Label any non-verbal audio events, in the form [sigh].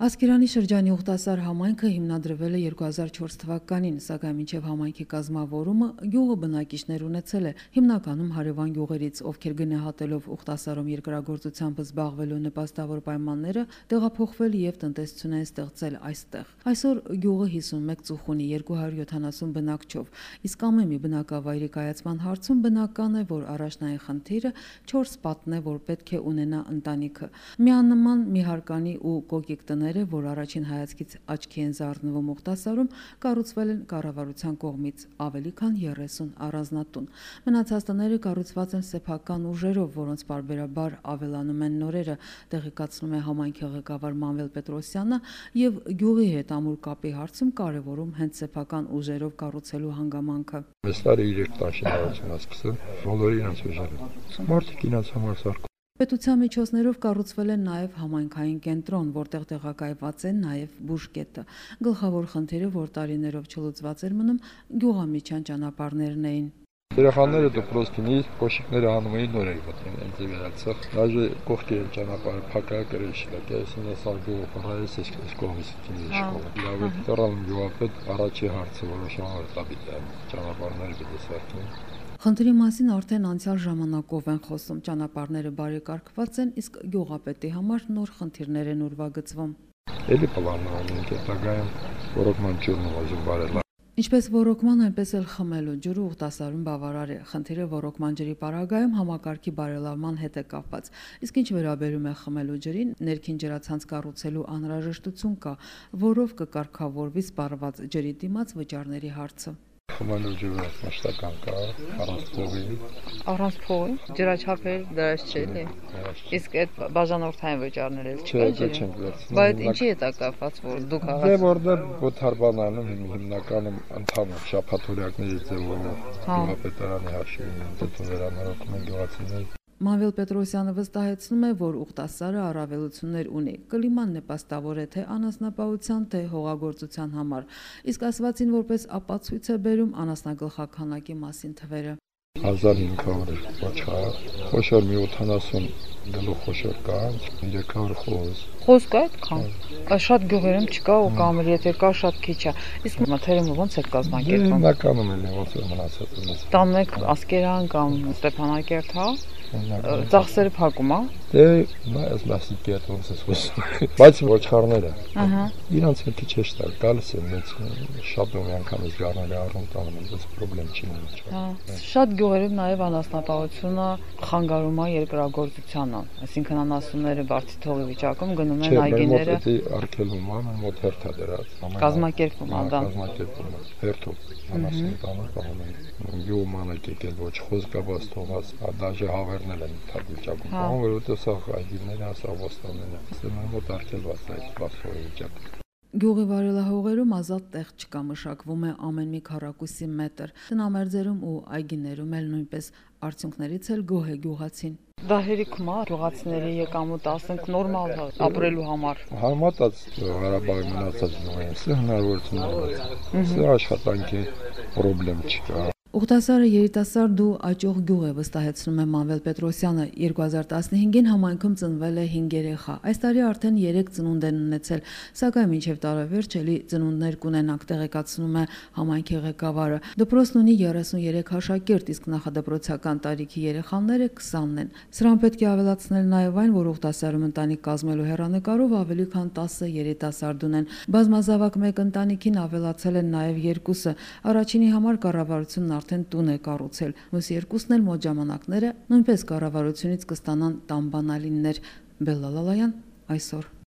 Ասկերանի շրջանի Ուխտասար համայնքը հիմնադրվել է 2004 թվականին, սակայն մինչև համայնքի կազմավորումը գյուղը բնակիչներ ունեցել է հիմնականում հարևան գյուղերից, ովքեր գնահատելով Ուխտասարում երկրագործությամբ զբաղվելու նպաստավոր պայմանները, տեղափոխվել եւ տնտեսություն են ստեղծել այստեղ։ Այսօր գյուղը 51 ծուխ ունի 270 բնակչով, իսկ ամեն մի բնակավայրի կայացման հարցում բնական է, որ առաջնային խնդիրը 4 պատն է, որ պետք է ունենա ընտանիքը։ Միանման, միհարկանի ու կոկիկ տներ տները, որ առաջին հայացքից աչքի են զարնվում Ուխտասարում, կառուցվել են կառավարության կողմից ավելի քան 30 առանձնատուն։ Մնացած տները կառուցված են սեփական ուժերով, որոնց բարբերաբար ավելանում են նորերը, տեղեկացնում է համայնքի ղեկավար Մանվել Պետրոսյանը եւ գյուղի հետ ամուր կապի հարցում կարեւորում հենց սեփական ուժերով կառուցելու հանգամանքը։ Այս տարի 3 տաշինարություն ասկսել, բոլորի իրենց ուժերը։ Մարդիկ իրենց համար սարք Պետության միջոցներով կառուցվել է նաև համայնքային կենտրոն, որտեղ տեղակայված է նաև բուժկետը։ Գլխավոր խնդիրը, որ տարիներով չլուծված էր մնում, գյուղամիջյան ճանապարհներն էին։ Երեխաները դպրոցքինից կոշիկները անում էին նոր էր մտնում ինձ վերացավ։ Դաժե կողքի ճանապարհը փակա գրել շլակ, այսինքն ես ալգո ֆրայս ես կողմից դինի շկոլա։ Լավ է, դեռալ գյուղապետ առաջի հարցը որոշում էր տաբիտ ճանապարհները դեպի սարքին։ Խնդրի մասին արդեն անցյալ ժամանակով են խոսում, ճանապարհները բարեկարգված են, իսկ գյուղապետի համար նոր խնդիրներ են ուրվագծվում։ Էլի պլանավորում ենք հետագայում ռոկման ջուրն ուղղում բարելա Ինչպես ռոկման, այնպես էլ խմելու ջուրը ուխտասարում բավարար է։ Խնդիրը ռոկման ջրի պարագայում համակարգի բարելավման հետ է կապված։ Իսկ ինչ վերաբերում է խմելու ջրին, ներքին ջրացանց կառուցելու անհրաժեշտություն կա, որով կկարգավորվի սպառված ջրի դիմաց վճարների հարցը խմելու ջուրը մշտական կա, առանց փողի։ Առանց փողի ջրաչափեր դրած չէ՞ լի։ Իսկ այդ բաժանորդային վճարները չկա ջրի։ Չէ, չենք վերցնում։ Բայց ինչի է դա կապված, որ դուք աղաց։ Դե որտեղ ոթարբանանում հիմնականում ընդհանուր շփաթորյակների ձևով գյուղապետարանի հաշիվին դեպի վերանորոգում են գյուղացիներ Մանվել Պետրոսյանը վստահեցնում է, որ Ուխտասարը առավելություններ ունի։ Կլիման նպաստավոր է թե անասնապահության, թե հողագործության համար։ Իսկ ասվածին որպես ապացույց է բերում անասնագլխականակի մասին թվերը։ 1500 ոչխար, խոշոր մի 80 գլուխ խոշոր կա, 300 խոզ։ Խոզ կա այդքան։ շատ գյուղերում չկա ու կամ եթե կա շատ քիչ է։ Իսկ մթերումը ոնց է կազմակերպվում։ Հիմնականում էլ ոնց է մնացած։ Տան մեկ ասկերան կամ Ստեփանակերտ, հա։ Ծախսերը փակում, հա։ Դե այս մասի կետ ոնց է խոսում։ [laughs] Բայց ոչխարները։ Ահա։ Իրանց մի քիչ էշտա գալիս են մեծ շատ ու անգամից գարները առում տանում են, բայց խնդրեմ չի Հա։ Շատ գյուղերում նաև անասնապահությունը խանգարում է երկրագործությանը, այսինքն անասունները բարձի թողի վիճակում գնում են այգիները։ Չէ, արկելում ան մոտ հերթա դրած։ Կազմակերպում անդամ։ Կազմակերպում հերթով անասուն տանը տանում են։ Գյուղմանը եկել ոչ խոսքաբաց թողած, դաժե հավերնել են թափ վիճակում։ Սա այգիները, ասա ոստանները։ Սա մոտ այս բացօրի վիճակը։ Գյուղի վարելահողերում ազատ տեղ չկա, մշակվում է ամեն մի քառակուսի մետր։ Տնամերձերում ու այգիներում էլ նույնպես արդյունքներից էլ գոհ է գյուղացին։ Դա հերիքում է գյուղացիների եկամուտ, ասենք նորմալ է ապրելու համար։ Համատած Ղարաբաղի մնացած գյուղերից հնարավորություն է։ Սա աշխատանքի խնդրեմ չկա։ Ուխտասարը երիտասարդ ու աճող գյուղ է վստահեցնում է Մանվել Պետրոսյանը 2015-ին համայնքում ծնվել է 5 երեխա։ Այս տարի արդեն 3 ծնունդ են ունեցել, սակայն մինչև տարեվերջ էլի ծնունդներ կունենանք, տեղեկացնում է համայնքի ղեկավարը։ Դպրոցն ունի 33 աշակերտ, իսկ նախադպրոցական տարիքի երեխաները 20-ն են։ Սրան պետք է ավելացնել նաև այն, որ Ուխտասարում ընտանիք կազմելու հերանեկարով ավելի քան 10 երիտասարդ ունեն։ Բազմազավակ մեկ ընտանիքին ավելացել են նաև երկուսը։ Առաջինի համար կառավարությունն արդեն տուն է կառուցել։ Մյուս երկուսն էլ մոտ ժամանակները նույնպես կառավարությունից կստանան տան բանալիններ։ Բելլալալայան այսօր